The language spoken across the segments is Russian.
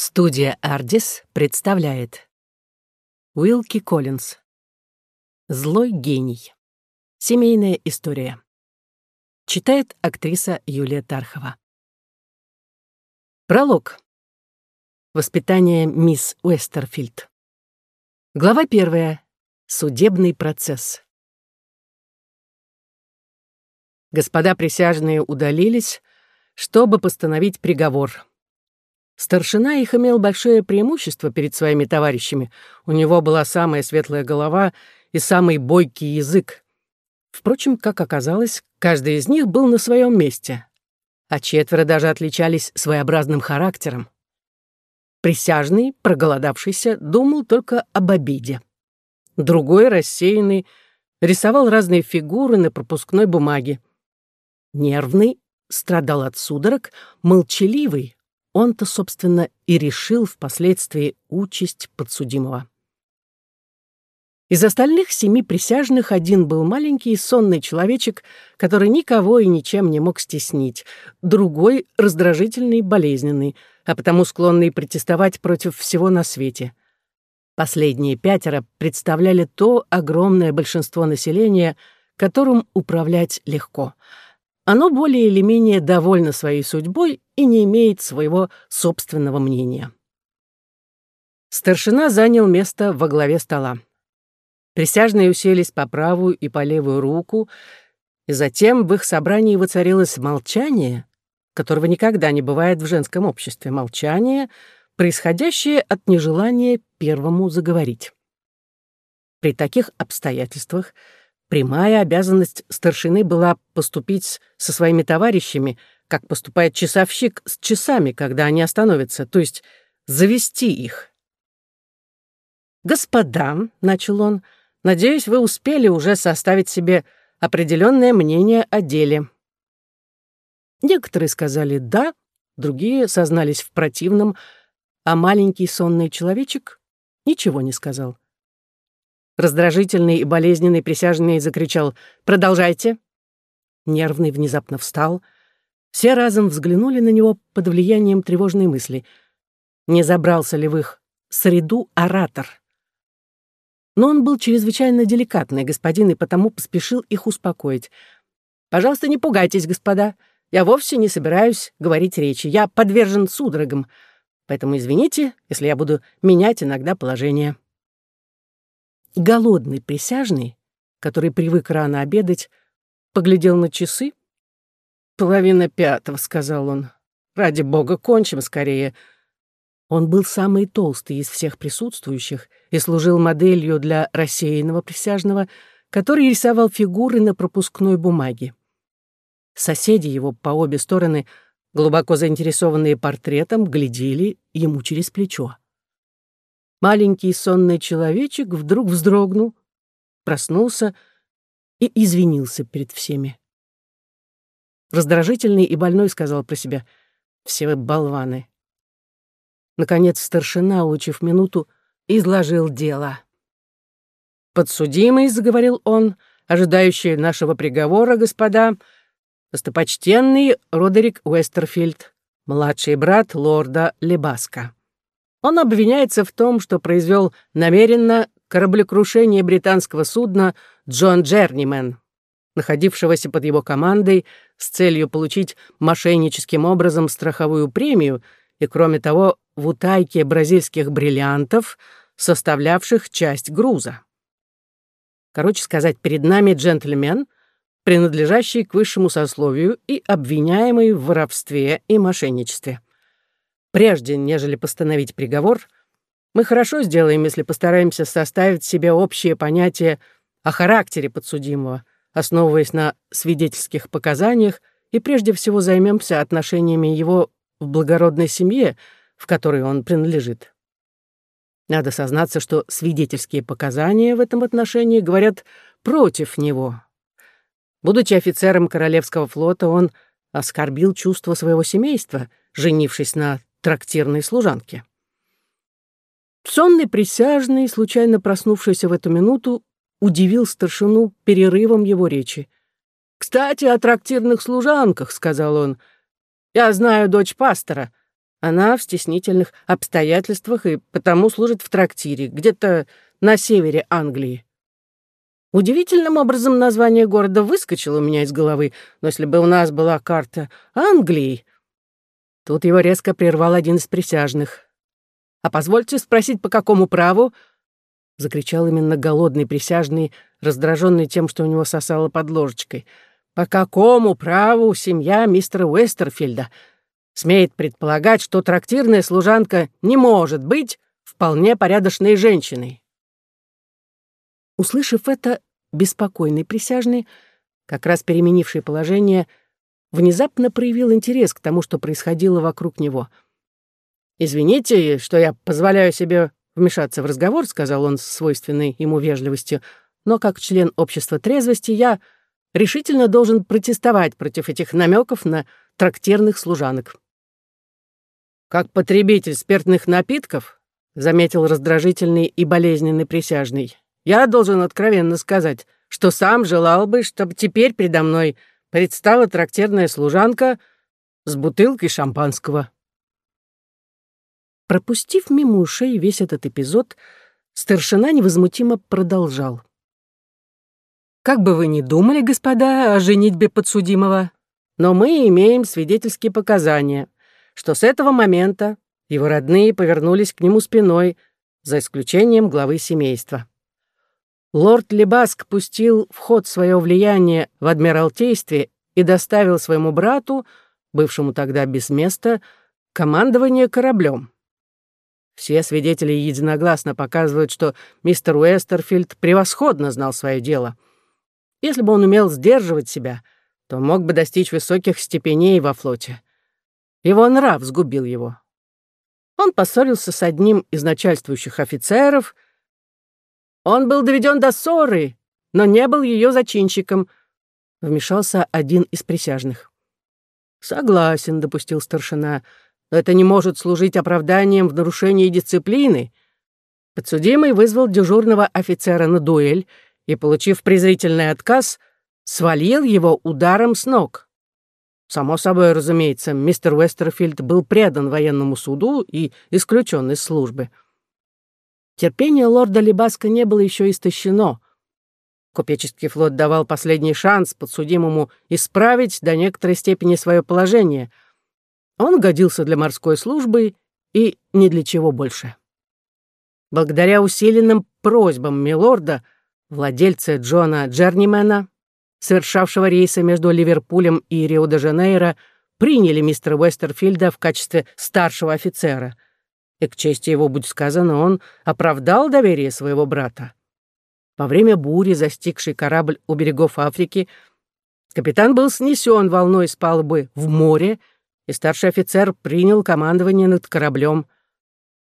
Студия «Ардис» представляет Уилки Коллинз «Злой гений. Семейная история». Читает актриса Юлия Тархова. Пролог. Воспитание мисс Уэстерфилд. Глава первая. Судебный процесс. Господа присяжные удалились, чтобы постановить приговор. Старшина их имел большое преимущество перед своими товарищами. У него была самая светлая голова и самый бойкий язык. Впрочем, как оказалось, каждый из них был на своем месте, а четверо даже отличались своеобразным характером. Присяжный, проголодавшийся, думал только об обиде. Другой, рассеянный, рисовал разные фигуры на пропускной бумаге. Нервный, страдал от судорог, молчаливый, он-то, собственно, и решил впоследствии участь подсудимого. Из остальных семи присяжных один был маленький сонный человечек, который никого и ничем не мог стеснить, другой — раздражительный, болезненный, а потому склонный протестовать против всего на свете. Последние пятеро представляли то огромное большинство населения, которым управлять легко — оно более или менее довольно своей судьбой и не имеет своего собственного мнения. Старшина занял место во главе стола. Присяжные уселись по правую и по левую руку, и затем в их собрании воцарилось молчание, которого никогда не бывает в женском обществе, молчание, происходящее от нежелания первому заговорить. При таких обстоятельствах Прямая обязанность старшины была поступить со своими товарищами, как поступает часовщик с часами, когда они остановятся, то есть завести их. «Господа», — начал он, — «надеюсь, вы успели уже составить себе определенное мнение о деле». Некоторые сказали «да», другие сознались в противном, а маленький сонный человечек ничего не сказал. Раздражительный и болезненный присяжный закричал «Продолжайте!». Нервный внезапно встал. Все разом взглянули на него под влиянием тревожной мысли. Не забрался ли в их среду оратор? Но он был чрезвычайно деликатный господин и потому поспешил их успокоить. «Пожалуйста, не пугайтесь, господа. Я вовсе не собираюсь говорить речи. Я подвержен судорогам. Поэтому извините, если я буду менять иногда положение» голодный присяжный, который привык рано обедать, поглядел на часы. «Половина пятого», — сказал он. «Ради бога, кончим скорее». Он был самый толстый из всех присутствующих и служил моделью для рассеянного присяжного, который рисовал фигуры на пропускной бумаге. Соседи его по обе стороны, глубоко заинтересованные портретом, глядели ему через плечо. Маленький сонный человечек вдруг вздрогнул, проснулся и извинился перед всеми. Раздражительный и больной сказал про себя «Все вы болваны». Наконец старшина, улучив минуту, изложил дело. «Подсудимый», — заговорил он, — «ожидающий нашего приговора, господа, достопочтенный Родерик Уэстерфилд, младший брат лорда Лебаска». Он обвиняется в том, что произвел намеренно кораблекрушение британского судна «Джон Джернимен», находившегося под его командой с целью получить мошенническим образом страховую премию и, кроме того, в утайке бразильских бриллиантов, составлявших часть груза. Короче сказать, перед нами джентльмен, принадлежащий к высшему сословию и обвиняемый в воровстве и мошенничестве. Прежде, нежели постановить приговор, мы хорошо сделаем, если постараемся составить себе общее понятие о характере подсудимого, основываясь на свидетельских показаниях, и прежде всего займемся отношениями его в благородной семье, в которой он принадлежит. Надо сознаться, что свидетельские показания в этом отношении говорят против него. Будучи офицером Королевского флота, он оскорбил чувство своего семейства, женившись на трактирной служанки. Сонный присяжный, случайно проснувшийся в эту минуту, удивил старшину перерывом его речи. «Кстати, о трактирных служанках», — сказал он. «Я знаю дочь пастора. Она в стеснительных обстоятельствах и потому служит в трактире, где-то на севере Англии. Удивительным образом название города выскочило у меня из головы, но если бы у нас была карта Англии... Тут его резко прервал один из присяжных. «А позвольте спросить, по какому праву?» — закричал именно голодный присяжный, раздраженный тем, что у него сосало под ложечкой. «По какому праву семья мистера Уэстерфилда смеет предполагать, что трактирная служанка не может быть вполне порядочной женщиной?» Услышав это, беспокойный присяжный, как раз переменивший положение, внезапно проявил интерес к тому, что происходило вокруг него. «Извините, что я позволяю себе вмешаться в разговор», — сказал он с свойственной ему вежливостью, «но как член общества трезвости я решительно должен протестовать против этих намеков на трактирных служанок». «Как потребитель спиртных напитков», — заметил раздражительный и болезненный присяжный, я должен откровенно сказать, что сам желал бы, чтобы теперь передо мной предстала трактирная служанка с бутылкой шампанского. Пропустив мимо ушей весь этот эпизод, старшина невозмутимо продолжал. «Как бы вы ни думали, господа, о женитьбе подсудимого, но мы имеем свидетельские показания, что с этого момента его родные повернулись к нему спиной, за исключением главы семейства. Лорд Лебаск пустил в ход свое влияние в Адмиралтействе и доставил своему брату, бывшему тогда без места, командование кораблем. Все свидетели единогласно показывают, что мистер Уэстерфилд превосходно знал свое дело. Если бы он умел сдерживать себя, то мог бы достичь высоких степеней во флоте. Его нрав сгубил его. Он поссорился с одним из начальствующих офицеров — он был доведен до ссоры, но не был ее зачинщиком», — вмешался один из присяжных. «Согласен», — допустил старшина, — «но это не может служить оправданием в нарушении дисциплины». Подсудимый вызвал дежурного офицера на дуэль и, получив презрительный отказ, свалил его ударом с ног. Само собой, разумеется, мистер Уэстерфилд был предан военному суду и исключен из службы. Терпение лорда Лебаска не было еще истощено. Купеческий флот давал последний шанс подсудимому исправить до некоторой степени свое положение. Он годился для морской службы и ни для чего больше. Благодаря усиленным просьбам милорда, владельца Джона Джернимена, совершавшего рейсы между Ливерпулем и Рио-де-Жанейро, приняли мистера Уэстерфилда в качестве старшего офицера — и к чести его, будь сказано, он оправдал доверие своего брата. Во время бури, застигшей корабль у берегов Африки, капитан был снесен волной с палубы в море, и старший офицер принял командование над кораблем.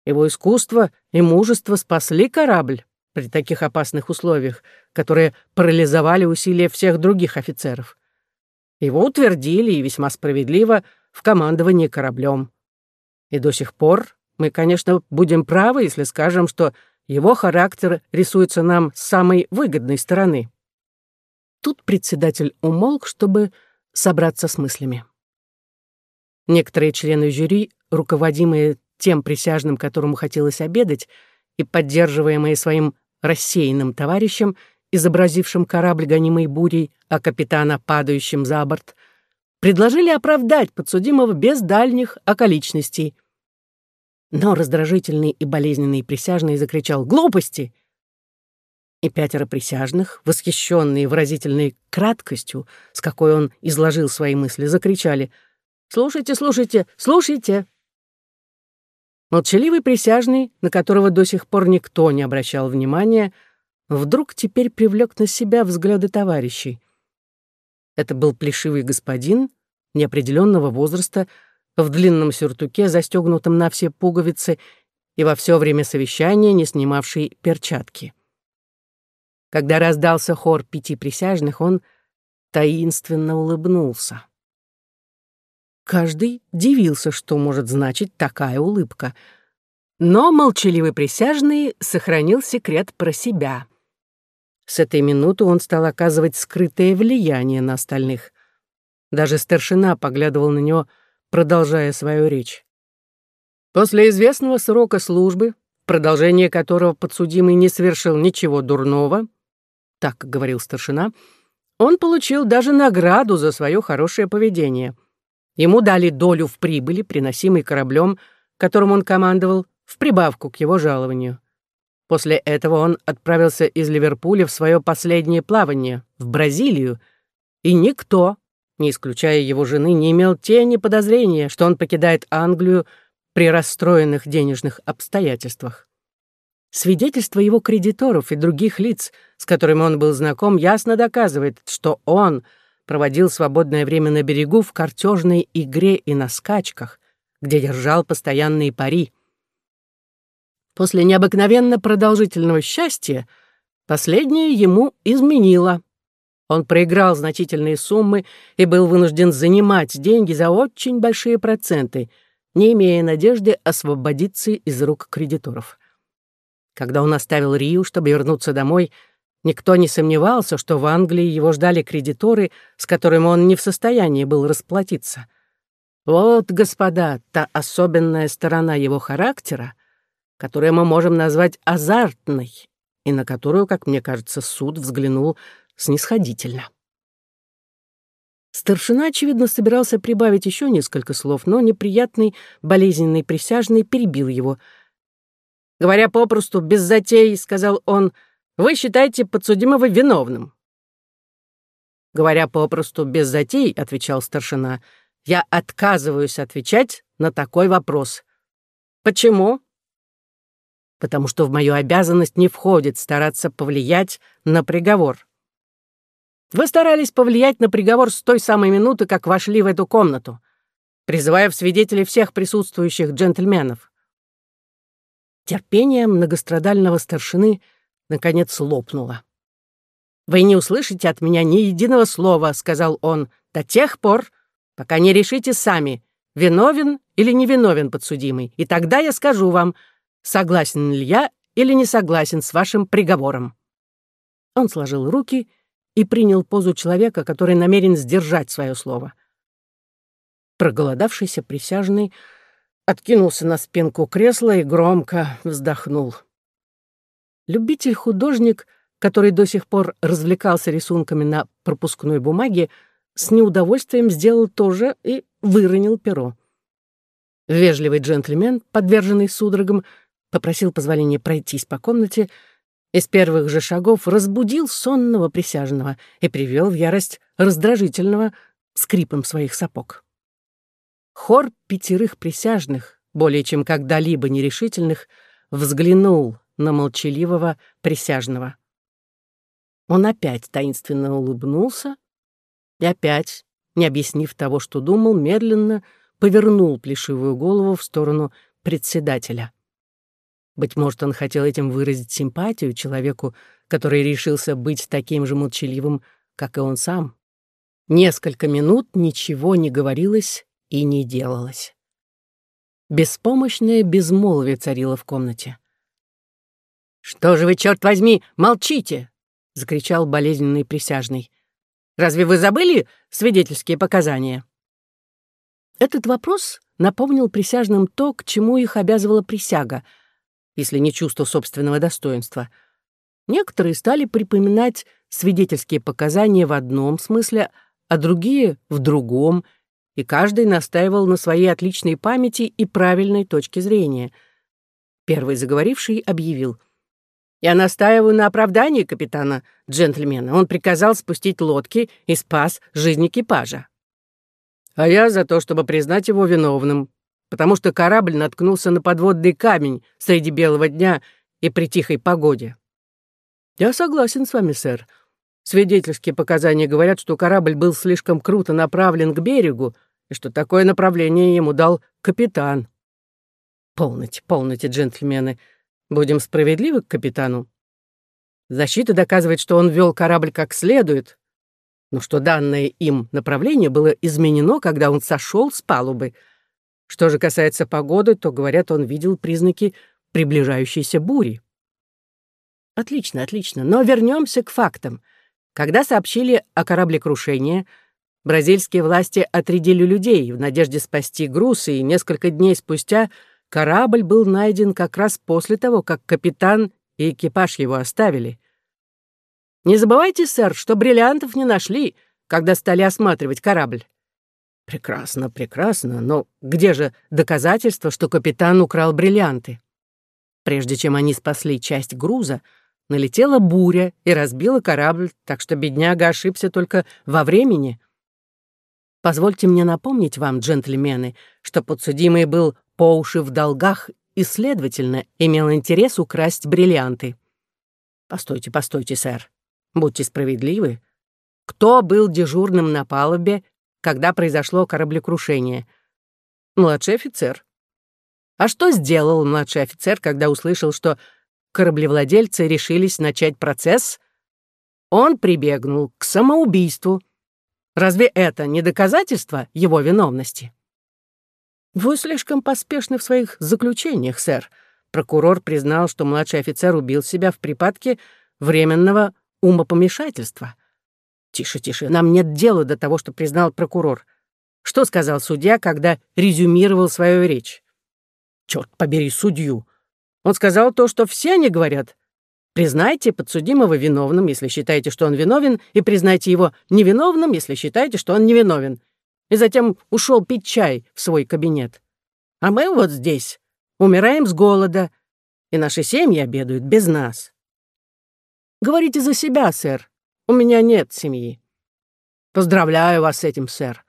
Его искусство и мужество спасли корабль при таких опасных условиях, которые парализовали усилия всех других офицеров. Его утвердили, и весьма справедливо, в командовании кораблем. И до сих пор мы, конечно, будем правы, если скажем, что его характер рисуется нам с самой выгодной стороны. Тут председатель умолк, чтобы собраться с мыслями. Некоторые члены жюри, руководимые тем присяжным, которому хотелось обедать, и поддерживаемые своим рассеянным товарищем, изобразившим корабль, гонимый бурей, а капитана, падающим за борт, предложили оправдать подсудимого без дальних околичностей — но раздражительный и болезненный присяжный закричал «Глупости!» И пятеро присяжных, восхищенные выразительной краткостью, с какой он изложил свои мысли, закричали «Слушайте, слушайте, слушайте!» Молчаливый присяжный, на которого до сих пор никто не обращал внимания, вдруг теперь привлек на себя взгляды товарищей. Это был плешивый господин неопределенного возраста, в длинном сюртуке, застегнутом на все пуговицы, и во все время совещания не снимавший перчатки. Когда раздался хор пяти присяжных, он таинственно улыбнулся. Каждый дивился, что может значить такая улыбка. Но молчаливый присяжный сохранил секрет про себя. С этой минуты он стал оказывать скрытое влияние на остальных. Даже старшина поглядывал на него продолжая свою речь. После известного срока службы, продолжение которого подсудимый не совершил ничего дурного, так говорил старшина, он получил даже награду за свое хорошее поведение. Ему дали долю в прибыли, приносимой кораблем, которым он командовал, в прибавку к его жалованию. После этого он отправился из Ливерпуля в свое последнее плавание, в Бразилию, и никто, не исключая его жены, не имел тени подозрения, что он покидает Англию при расстроенных денежных обстоятельствах. Свидетельство его кредиторов и других лиц, с которыми он был знаком, ясно доказывает, что он проводил свободное время на берегу в картежной игре и на скачках, где держал постоянные пари. После необыкновенно продолжительного счастья последнее ему изменило. Он проиграл значительные суммы и был вынужден занимать деньги за очень большие проценты, не имея надежды освободиться из рук кредиторов. Когда он оставил Рию, чтобы вернуться домой, никто не сомневался, что в Англии его ждали кредиторы, с которыми он не в состоянии был расплатиться. Вот, господа, та особенная сторона его характера, которую мы можем назвать азартной, и на которую, как мне кажется, суд взглянул снисходительно. Старшина, очевидно, собирался прибавить еще несколько слов, но неприятный, болезненный присяжный перебил его — Говоря попросту, без затей, сказал он, вы считаете подсудимого виновным. Говоря попросту, без затей, отвечал старшина, я отказываюсь отвечать на такой вопрос. Почему? Потому что в мою обязанность не входит стараться повлиять на приговор. Вы старались повлиять на приговор с той самой минуты, как вошли в эту комнату, призывая в свидетели всех присутствующих джентльменов. Терпение многострадального старшины наконец лопнуло. «Вы не услышите от меня ни единого слова», — сказал он, «до тех пор, пока не решите сами, виновен или невиновен подсудимый, и тогда я скажу вам, согласен ли я или не согласен с вашим приговором». Он сложил руки и принял позу человека, который намерен сдержать свое слово. Проголодавшийся присяжный откинулся на спинку кресла и громко вздохнул. Любитель-художник, который до сих пор развлекался рисунками на пропускной бумаге, с неудовольствием сделал то же и выронил перо. Вежливый джентльмен, подверженный судорогам, попросил позволения пройтись по комнате и с первых же шагов разбудил сонного присяжного и привел в ярость раздражительного скрипом своих сапог. Хор пятерых присяжных, более чем когда-либо нерешительных, взглянул на молчаливого присяжного. Он опять таинственно улыбнулся и опять, не объяснив того, что думал, медленно повернул плешивую голову в сторону председателя. Быть может, он хотел этим выразить симпатию человеку, который решился быть таким же молчаливым, как и он сам. Несколько минут ничего не говорилось и не делалось. Беспомощное безмолвие царило в комнате. «Что же вы, черт возьми, молчите!» — закричал болезненный присяжный. «Разве вы забыли свидетельские показания?» Этот вопрос напомнил присяжным то, к чему их обязывала присяга, если не чувство собственного достоинства. Некоторые стали припоминать свидетельские показания в одном смысле, а другие — в другом — и каждый настаивал на своей отличной памяти и правильной точке зрения. Первый заговоривший объявил. «Я настаиваю на оправдании капитана, джентльмена. Он приказал спустить лодки и спас жизнь экипажа. А я за то, чтобы признать его виновным, потому что корабль наткнулся на подводный камень среди белого дня и при тихой погоде. Я согласен с вами, сэр. Свидетельские показания говорят, что корабль был слишком круто направлен к берегу, и что такое направление ему дал капитан. Полноте, полноте, джентльмены. Будем справедливы к капитану. Защита доказывает, что он вел корабль как следует, но что данное им направление было изменено, когда он сошел с палубы. Что же касается погоды, то, говорят, он видел признаки приближающейся бури. Отлично, отлично, но вернемся к фактам. Когда сообщили о кораблекрушении, Бразильские власти отрядили людей в надежде спасти груз, и несколько дней спустя корабль был найден как раз после того, как капитан и экипаж его оставили. Не забывайте, сэр, что бриллиантов не нашли, когда стали осматривать корабль. Прекрасно, прекрасно, но где же доказательства, что капитан украл бриллианты? Прежде чем они спасли часть груза, налетела буря и разбила корабль, так что бедняга ошибся только во времени. Позвольте мне напомнить вам, джентльмены, что подсудимый был по уши в долгах и, следовательно, имел интерес украсть бриллианты. Постойте, постойте, сэр. Будьте справедливы. Кто был дежурным на палубе, когда произошло кораблекрушение? Младший офицер. А что сделал младший офицер, когда услышал, что кораблевладельцы решились начать процесс? Он прибегнул к самоубийству. Разве это не доказательство его виновности? Вы слишком поспешны в своих заключениях, сэр. Прокурор признал, что младший офицер убил себя в припадке временного умопомешательства. Тише, тише, нам нет дела до того, что признал прокурор. Что сказал судья, когда резюмировал свою речь? Черт побери судью. Он сказал то, что все они говорят. Признайте подсудимого виновным, если считаете, что он виновен, и признайте его невиновным, если считаете, что он невиновен. И затем ушел пить чай в свой кабинет. А мы вот здесь умираем с голода, и наши семьи обедают без нас. Говорите за себя, сэр. У меня нет семьи. Поздравляю вас с этим, сэр.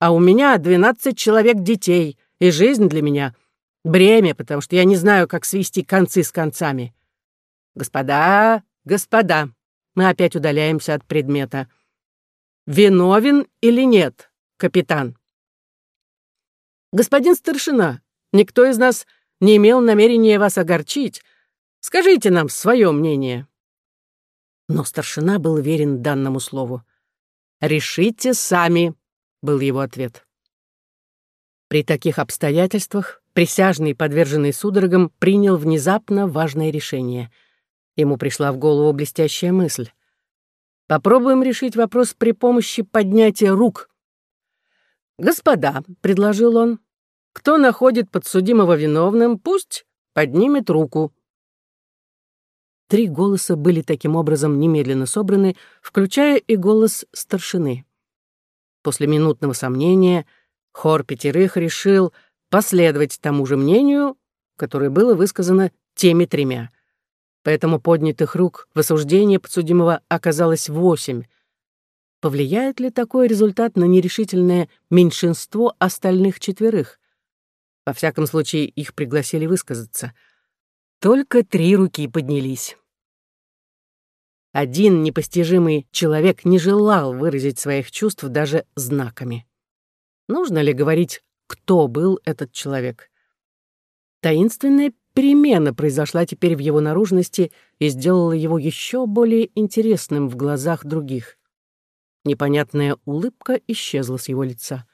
А у меня двенадцать человек детей, и жизнь для меня — Бремя, потому что я не знаю, как свести концы с концами. Господа, господа, мы опять удаляемся от предмета. Виновен или нет, капитан? Господин старшина, никто из нас не имел намерения вас огорчить. Скажите нам свое мнение. Но старшина был верен данному слову. «Решите сами», — был его ответ. При таких обстоятельствах Присяжный, подверженный судорогам, принял внезапно важное решение. Ему пришла в голову блестящая мысль. «Попробуем решить вопрос при помощи поднятия рук». «Господа», — предложил он, — «кто находит подсудимого виновным, пусть поднимет руку». Три голоса были таким образом немедленно собраны, включая и голос старшины. После минутного сомнения хор пятерых решил — последовать тому же мнению, которое было высказано теми тремя. Поэтому поднятых рук в осуждении подсудимого оказалось восемь. Повлияет ли такой результат на нерешительное меньшинство остальных четверых? Во всяком случае, их пригласили высказаться. Только три руки поднялись. Один непостижимый человек не желал выразить своих чувств даже знаками. Нужно ли говорить кто был этот человек. Таинственная перемена произошла теперь в его наружности и сделала его еще более интересным в глазах других. Непонятная улыбка исчезла с его лица.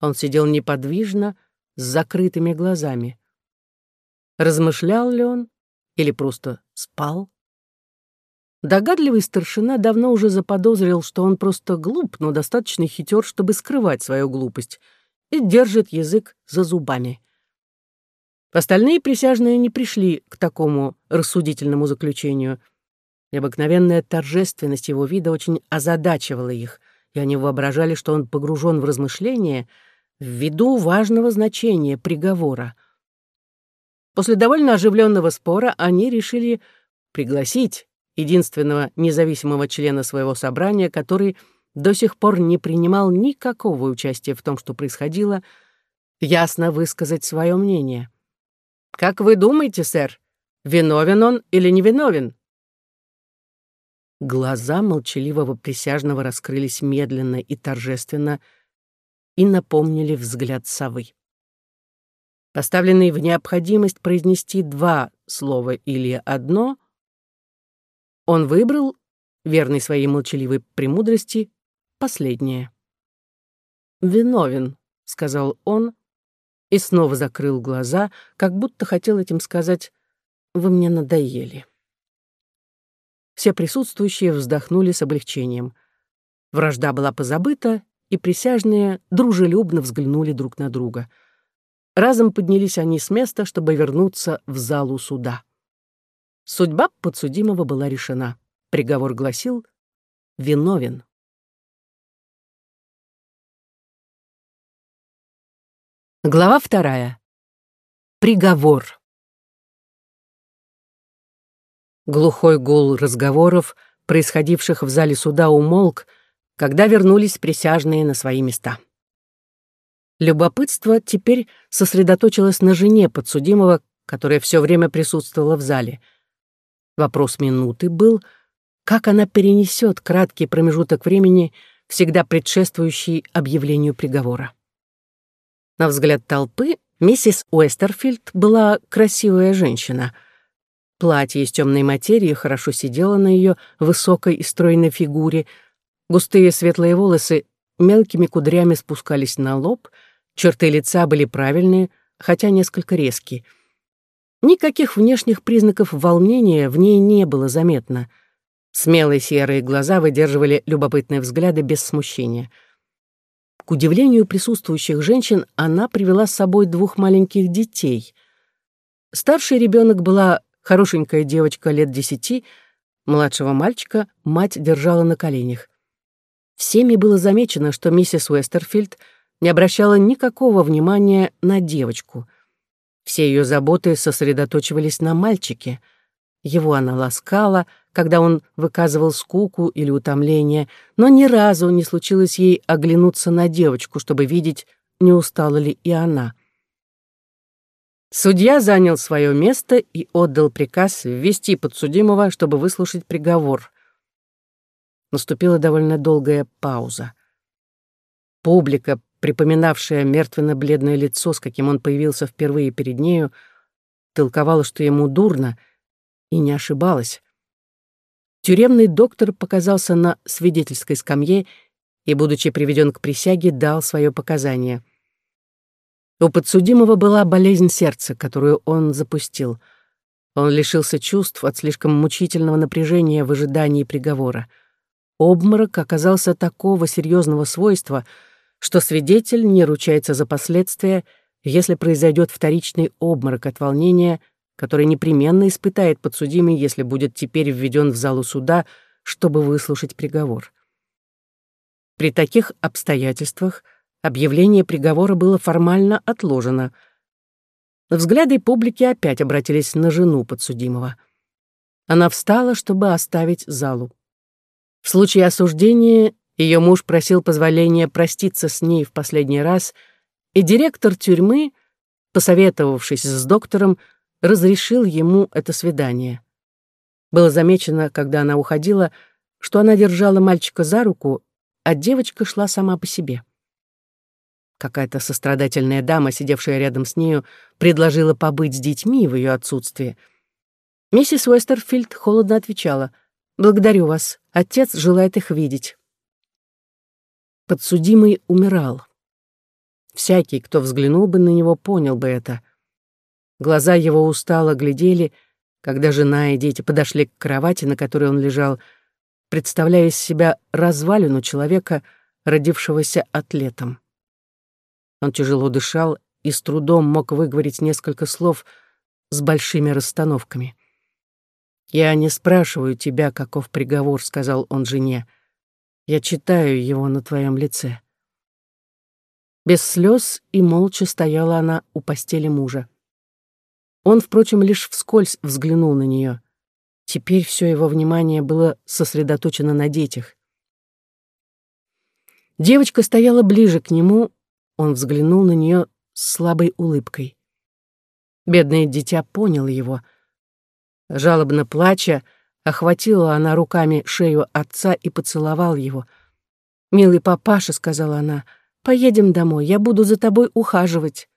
Он сидел неподвижно, с закрытыми глазами. Размышлял ли он или просто спал? Догадливый старшина давно уже заподозрил, что он просто глуп, но достаточно хитер, чтобы скрывать свою глупость — и держит язык за зубами. Остальные присяжные не пришли к такому рассудительному заключению. Необыкновенная торжественность его вида очень озадачивала их, и они воображали, что он погружен в размышления ввиду важного значения приговора. После довольно оживленного спора они решили пригласить единственного независимого члена своего собрания, который до сих пор не принимал никакого участия в том, что происходило, ясно высказать свое мнение. «Как вы думаете, сэр, виновен он или невиновен?» Глаза молчаливого присяжного раскрылись медленно и торжественно и напомнили взгляд совы. Поставленный в необходимость произнести два слова или одно, он выбрал, верный своей молчаливой премудрости, последнее. «Виновен», — сказал он, и снова закрыл глаза, как будто хотел этим сказать «Вы мне надоели». Все присутствующие вздохнули с облегчением. Вражда была позабыта, и присяжные дружелюбно взглянули друг на друга. Разом поднялись они с места, чтобы вернуться в залу суда. Судьба подсудимого была решена. Приговор гласил «виновен». Глава вторая. Приговор. Глухой гул разговоров, происходивших в зале суда, умолк, когда вернулись присяжные на свои места. Любопытство теперь сосредоточилось на жене подсудимого, которая все время присутствовала в зале. Вопрос минуты был, как она перенесет краткий промежуток времени, всегда предшествующий объявлению приговора. На взгляд толпы миссис Уэстерфилд была красивая женщина. Платье из темной материи хорошо сидело на ее высокой и стройной фигуре, густые светлые волосы мелкими кудрями спускались на лоб, черты лица были правильные, хотя несколько резкие. Никаких внешних признаков волнения в ней не было заметно. Смелые серые глаза выдерживали любопытные взгляды без смущения — к удивлению присутствующих женщин, она привела с собой двух маленьких детей. Старший ребенок была хорошенькая девочка лет десяти, младшего мальчика мать держала на коленях. Всеми было замечено, что миссис Уэстерфилд не обращала никакого внимания на девочку. Все ее заботы сосредоточивались на мальчике. Его она ласкала, когда он выказывал скуку или утомление, но ни разу не случилось ей оглянуться на девочку, чтобы видеть, не устала ли и она. Судья занял свое место и отдал приказ ввести подсудимого, чтобы выслушать приговор. Наступила довольно долгая пауза. Публика, припоминавшая мертвенно-бледное лицо, с каким он появился впервые перед нею, толковала, что ему дурно — и не ошибалась. Тюремный доктор показался на свидетельской скамье и, будучи приведен к присяге, дал свое показание. У подсудимого была болезнь сердца, которую он запустил. Он лишился чувств от слишком мучительного напряжения в ожидании приговора. Обморок оказался такого серьезного свойства, что свидетель не ручается за последствия, если произойдет вторичный обморок от волнения который непременно испытает подсудимый, если будет теперь введен в залу суда, чтобы выслушать приговор. При таких обстоятельствах объявление приговора было формально отложено. Взгляды публики опять обратились на жену подсудимого. Она встала, чтобы оставить залу. В случае осуждения ее муж просил позволения проститься с ней в последний раз, и директор тюрьмы, посоветовавшись с доктором, разрешил ему это свидание. Было замечено, когда она уходила, что она держала мальчика за руку, а девочка шла сама по себе. Какая-то сострадательная дама, сидевшая рядом с нею, предложила побыть с детьми в ее отсутствие. Миссис Уэстерфилд холодно отвечала, «Благодарю вас, отец желает их видеть». Подсудимый умирал. Всякий, кто взглянул бы на него, понял бы это. Глаза его устало глядели, когда жена и дети подошли к кровати, на которой он лежал, представляя из себя развалину человека, родившегося атлетом. Он тяжело дышал и с трудом мог выговорить несколько слов с большими расстановками. «Я не спрашиваю тебя, каков приговор», — сказал он жене. «Я читаю его на твоем лице». Без слез и молча стояла она у постели мужа. Он, впрочем, лишь вскользь взглянул на нее. Теперь все его внимание было сосредоточено на детях. Девочка стояла ближе к нему, он взглянул на нее слабой улыбкой. Бедное дитя поняло его. Жалобно плача, охватила она руками шею отца и поцеловал его. «Милый папаша», — сказала она, — «поедем домой, я буду за тобой ухаживать».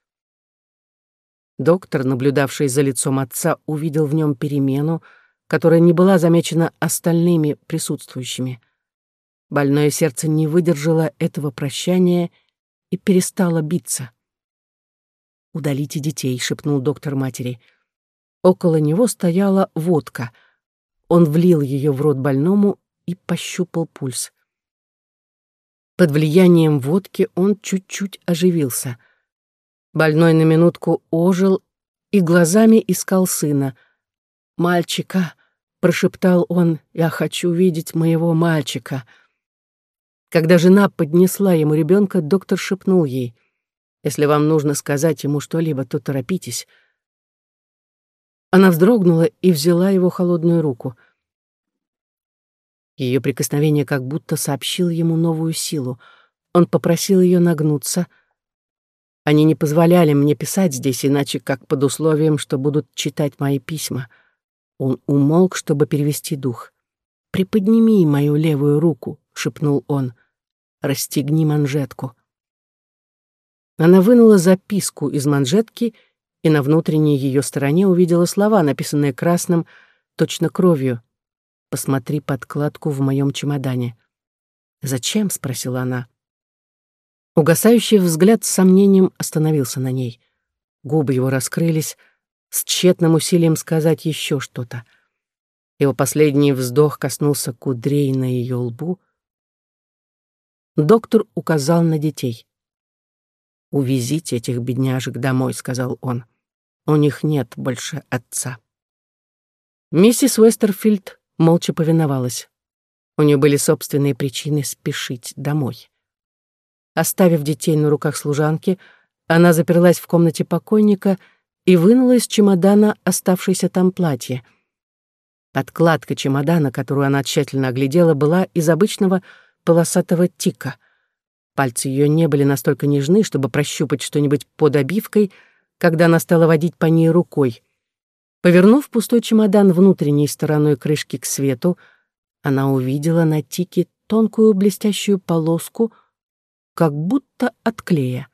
Доктор, наблюдавший за лицом отца, увидел в нем перемену, которая не была замечена остальными присутствующими. Больное сердце не выдержало этого прощания и перестало биться. «Удалите детей», — шепнул доктор матери. Около него стояла водка. Он влил ее в рот больному и пощупал пульс. Под влиянием водки он чуть-чуть оживился — Больной на минутку ожил и глазами искал сына. «Мальчика!» — прошептал он. «Я хочу видеть моего мальчика!» Когда жена поднесла ему ребенка, доктор шепнул ей. «Если вам нужно сказать ему что-либо, то торопитесь». Она вздрогнула и взяла его холодную руку. Ее прикосновение как будто сообщило ему новую силу. Он попросил ее нагнуться. Они не позволяли мне писать здесь, иначе как под условием, что будут читать мои письма. Он умолк, чтобы перевести дух. «Приподними мою левую руку», — шепнул он. «Расстегни манжетку». Она вынула записку из манжетки и на внутренней ее стороне увидела слова, написанные красным, точно кровью. «Посмотри подкладку в моем чемодане». «Зачем?» — спросила она. Угасающий взгляд с сомнением остановился на ней. Губы его раскрылись, с тщетным усилием сказать еще что-то. Его последний вздох коснулся кудрей на ее лбу. Доктор указал на детей. «Увезите этих бедняжек домой», — сказал он. «У них нет больше отца». Миссис Уэстерфилд молча повиновалась. У нее были собственные причины спешить домой. Оставив детей на руках служанки, она заперлась в комнате покойника и вынула из чемодана оставшееся там платье. Подкладка чемодана, которую она тщательно оглядела, была из обычного полосатого тика. Пальцы ее не были настолько нежны, чтобы прощупать что-нибудь под обивкой, когда она стала водить по ней рукой. Повернув пустой чемодан внутренней стороной крышки к свету, она увидела на тике тонкую блестящую полоску — как будто от клея.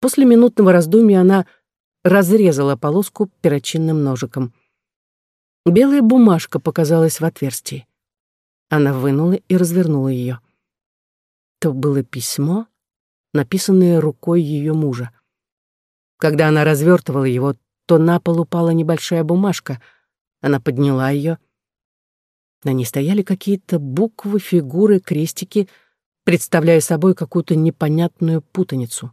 После минутного раздумья она разрезала полоску перочинным ножиком. Белая бумажка показалась в отверстии. Она вынула и развернула ее. То было письмо, написанное рукой ее мужа. Когда она развертывала его, то на пол упала небольшая бумажка. Она подняла ее. На ней стояли какие-то буквы, фигуры, крестики — представляя собой какую-то непонятную путаницу.